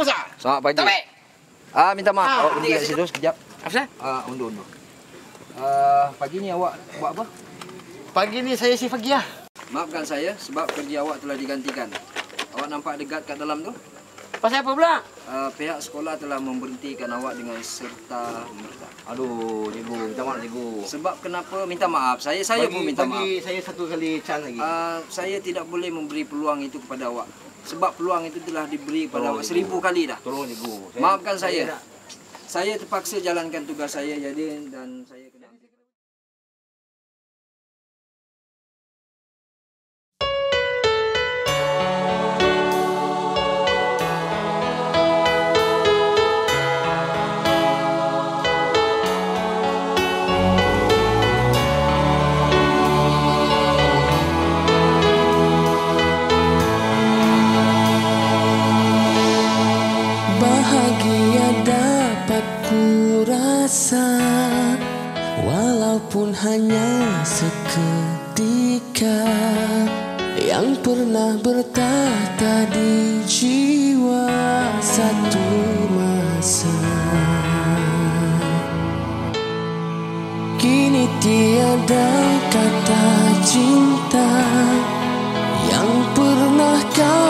Pergi usaha. Selamat pagi. Tarik. Ah, minta maaf. Ah, awak berdiri kat situ sekejap. Apa? Ah, undur undur. Ah, pagi ni awak buat apa? Pagi ni saya si pergi lah. Maafkan saya sebab kerja awak telah digantikan. Awak nampak dekat kat dalam tu? Pasal apa pula? Uh, pihak sekolah telah memberhentikan awak dengan serta merta. Aduh, cikgu, minta maaf cikgu. Sebab kenapa minta maaf? Saya saya pun minta maaf. bagi saya satu kali chance lagi. Uh, saya tidak boleh memberi peluang itu kepada awak. Sebab peluang itu telah diberi Tolong, awak seribu kali dah. Tolong cikgu. Maafkan saya. Saya terpaksa jalankan tugas saya jadi dan saya kena Walaupun hanya seketika Yang pernah bertata di jiwa satu masa. Kini tiada kata cinta Yang pernah kau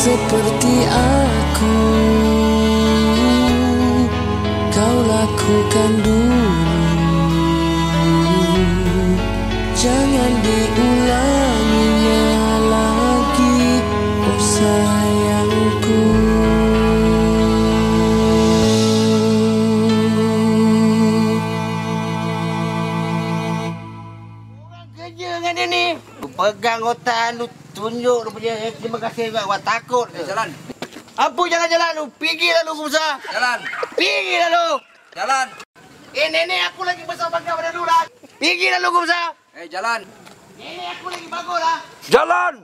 Seperti aku Kau lakukan dulu. Jangan diulanginya otak lu tunjuk lu punya eh, terima kasih juga. Awak takut ke? jalan. Apa jalan-jalan lu? Pergilah lu ke usaha. Jalan. Pergilah lu. Jalan. Eh, nenek aku lagi bersama kau pada dulu lah. Pergi dah lu besar. Eh, jalan. Nenek aku lagi bagus lah. Jalan!